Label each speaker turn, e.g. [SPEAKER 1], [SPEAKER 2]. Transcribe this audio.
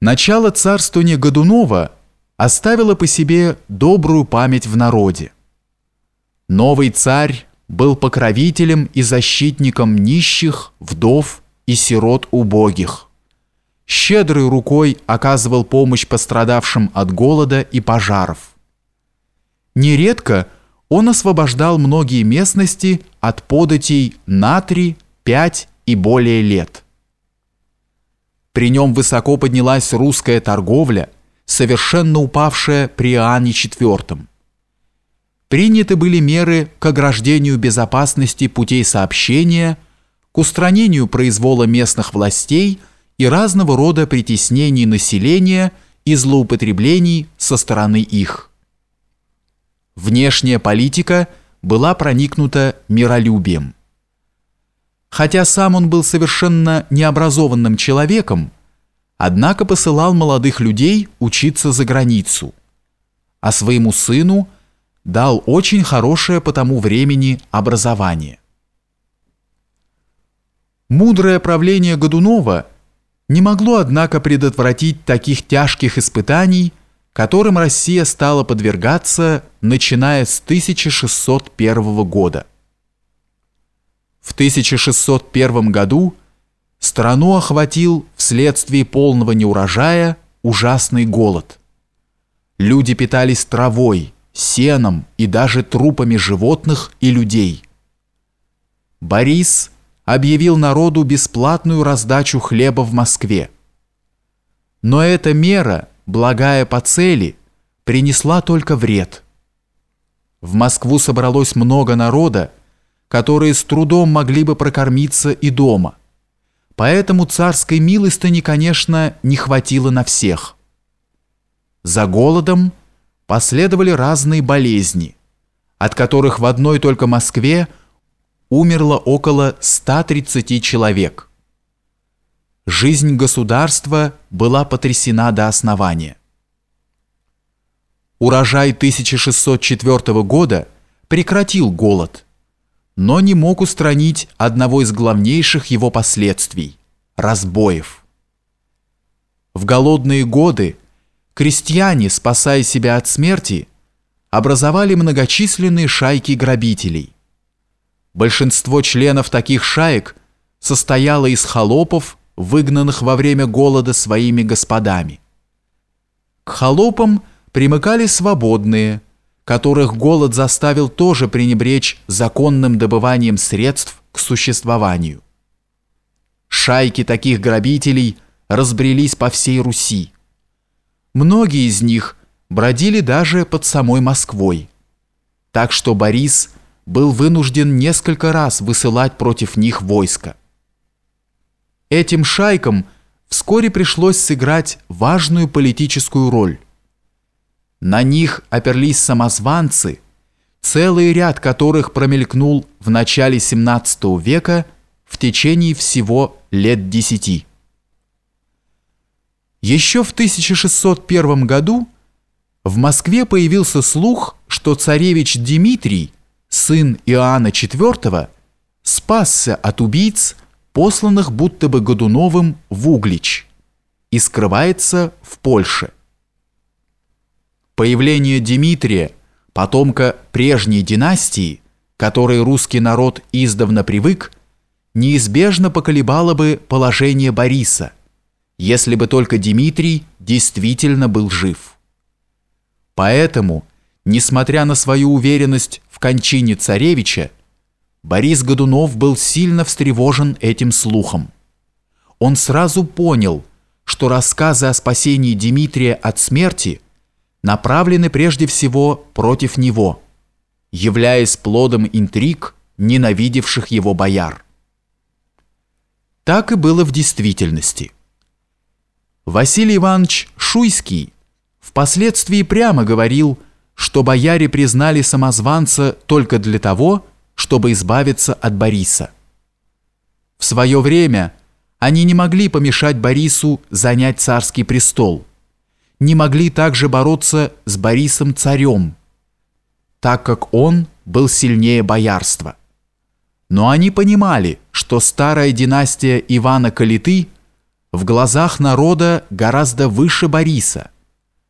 [SPEAKER 1] Начало царствования Годунова оставило по себе добрую память в народе. Новый царь был покровителем и защитником нищих, вдов и сирот убогих. Щедрой рукой оказывал помощь пострадавшим от голода и пожаров. Нередко он освобождал многие местности от податей на 3, 5 и более лет. При нем высоко поднялась русская торговля, совершенно упавшая при Иоанне IV. Приняты были меры к ограждению безопасности путей сообщения, к устранению произвола местных властей и разного рода притеснений населения и злоупотреблений со стороны их. Внешняя политика была проникнута миролюбием. Хотя сам он был совершенно необразованным человеком, однако посылал молодых людей учиться за границу, а своему сыну дал очень хорошее по тому времени образование. Мудрое правление Годунова не могло, однако, предотвратить таких тяжких испытаний, которым Россия стала подвергаться, начиная с 1601 года. В 1601 году страну охватил вследствие полного неурожая ужасный голод. Люди питались травой, сеном и даже трупами животных и людей. Борис объявил народу бесплатную раздачу хлеба в Москве. Но эта мера, благая по цели, принесла только вред. В Москву собралось много народа, которые с трудом могли бы прокормиться и дома. Поэтому царской милостыни, конечно, не хватило на всех. За голодом последовали разные болезни, от которых в одной только Москве умерло около 130 человек. Жизнь государства была потрясена до основания. Урожай 1604 года прекратил голод – но не мог устранить одного из главнейших его последствий – разбоев. В голодные годы крестьяне, спасая себя от смерти, образовали многочисленные шайки грабителей. Большинство членов таких шаек состояло из холопов, выгнанных во время голода своими господами. К холопам примыкали свободные – которых голод заставил тоже пренебречь законным добыванием средств к существованию. Шайки таких грабителей разбрелись по всей Руси. Многие из них бродили даже под самой Москвой. Так что Борис был вынужден несколько раз высылать против них войско. Этим шайкам вскоре пришлось сыграть важную политическую роль. На них оперлись самозванцы, целый ряд которых промелькнул в начале 17 века в течение всего лет десяти. Еще в 1601 году в Москве появился слух, что царевич Дмитрий, сын Иоанна IV, спасся от убийц, посланных будто бы Годуновым в Углич, и скрывается в Польше. Появление Дмитрия, потомка прежней династии, которой русский народ издавна привык, неизбежно поколебало бы положение Бориса, если бы только Дмитрий действительно был жив. Поэтому, несмотря на свою уверенность в кончине царевича, Борис Годунов был сильно встревожен этим слухом. Он сразу понял, что рассказы о спасении Дмитрия от смерти – направлены прежде всего против него, являясь плодом интриг ненавидевших его бояр. Так и было в действительности. Василий Иванович Шуйский впоследствии прямо говорил, что бояре признали самозванца только для того, чтобы избавиться от Бориса. В свое время они не могли помешать Борису занять царский престол – не могли также бороться с Борисом царем, так как он был сильнее боярства. Но они понимали, что старая династия Ивана Калиты в глазах народа гораздо выше Бориса,